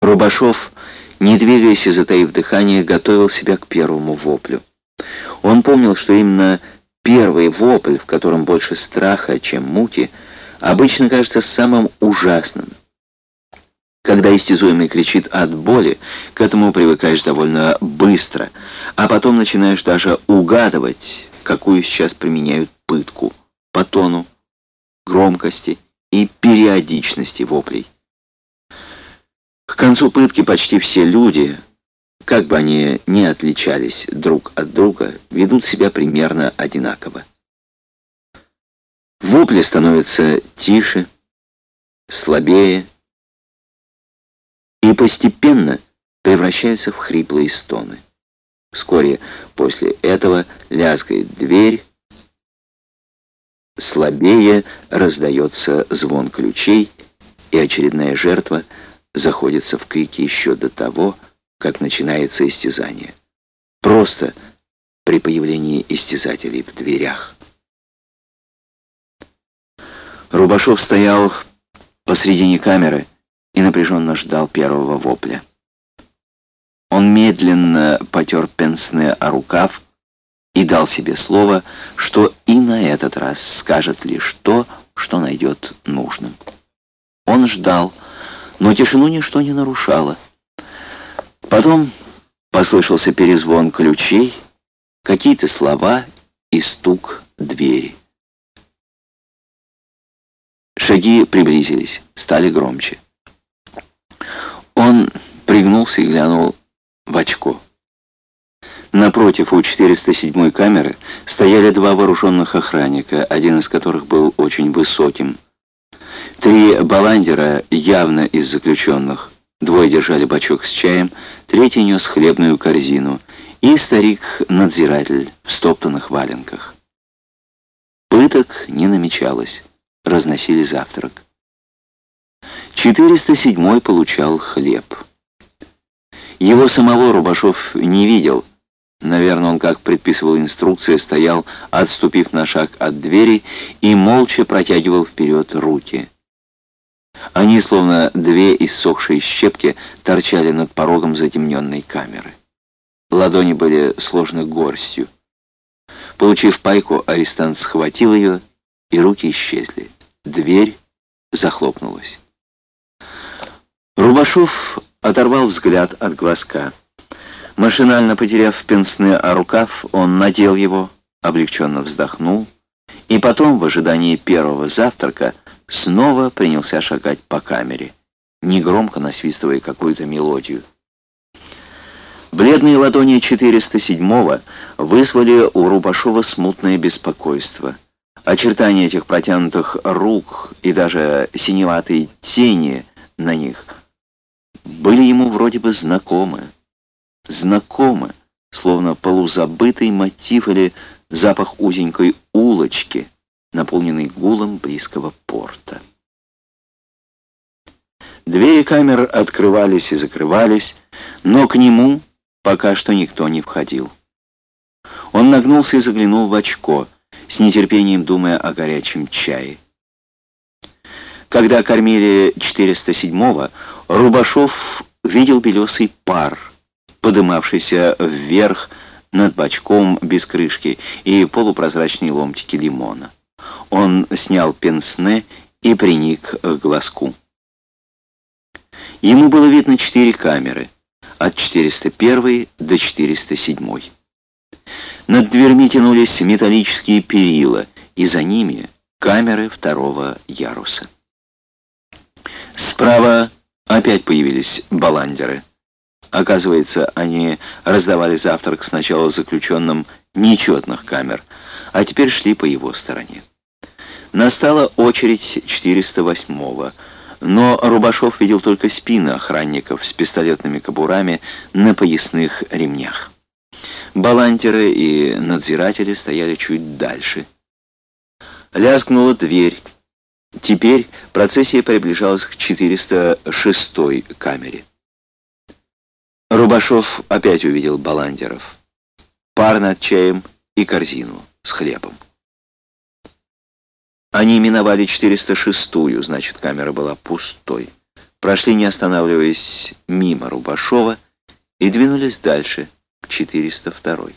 Рубашов, не двигаясь и затаив дыхание, готовил себя к первому воплю. Он помнил, что именно первый вопль, в котором больше страха, чем муки, обычно кажется самым ужасным. Когда истязуемый кричит от боли, к этому привыкаешь довольно быстро, а потом начинаешь даже угадывать, какую сейчас применяют пытку по тону, громкости и периодичности воплей. Концу пытки почти все люди, как бы они ни отличались друг от друга, ведут себя примерно одинаково. Вопли становятся тише, слабее и постепенно превращаются в хриплые стоны. Вскоре после этого лязгает дверь, слабее раздается звон ключей, и очередная жертва заходится в крики еще до того, как начинается истязание. Просто при появлении истязателей в дверях. Рубашов стоял посредине камеры и напряженно ждал первого вопля. Он медленно потер пенсне о рукав и дал себе слово, что и на этот раз скажет лишь то, что найдет нужным. Он ждал, но тишину ничто не нарушало. Потом послышался перезвон ключей, какие-то слова и стук двери. Шаги приблизились, стали громче. Он пригнулся и глянул в очко. Напротив у 407 камеры стояли два вооруженных охранника, один из которых был очень высоким. Три баландера явно из заключенных. Двое держали бачок с чаем, третий нес хлебную корзину и старик-надзиратель в стоптанных валенках. Пыток не намечалось, разносили завтрак. 407 получал хлеб. Его самого Рубашов не видел. Наверное, он, как предписывала инструкция, стоял, отступив на шаг от двери и молча протягивал вперед руки. Они, словно две иссохшие щепки, торчали над порогом затемненной камеры. Ладони были сложены горстью. Получив пайку, арестант схватил ее, и руки исчезли. Дверь захлопнулась. Рубашов оторвал взгляд от глазка. Машинально потеряв пенсне о рукав, он надел его, облегченно вздохнул, и потом, в ожидании первого завтрака, снова принялся шагать по камере, негромко насвистывая какую-то мелодию. Бледные ладони 407-го вызвали у Рубашова смутное беспокойство. Очертания этих протянутых рук и даже синеватые тени на них были ему вроде бы знакомы. Знакомы, словно полузабытый мотив или запах узенькой улочки, наполненной гулом близкого порта. Двери камер открывались и закрывались, но к нему пока что никто не входил. Он нагнулся и заглянул в очко, с нетерпением думая о горячем чае. Когда кормили 407-го, Рубашов видел белесый пар, подымавшийся вверх над бачком без крышки и полупрозрачные ломтики лимона. Он снял пенсне и приник к глазку. Ему было видно четыре камеры, от 401 до 407. Над дверьми тянулись металлические перила, и за ними камеры второго яруса. Справа опять появились баландеры. Оказывается, они раздавали завтрак сначала заключенным нечетных камер, а теперь шли по его стороне. Настала очередь 408-го, но Рубашов видел только спины охранников с пистолетными кобурами на поясных ремнях. Балантеры и надзиратели стояли чуть дальше. Лязгнула дверь. Теперь процессия приближалась к 406-й камере. Рубашов опять увидел баландеров. Пар над чаем и корзину с хлебом. Они миновали 406-ю, значит, камера была пустой. прошли, не останавливаясь, мимо Рубашова и двинулись дальше, к 402-й.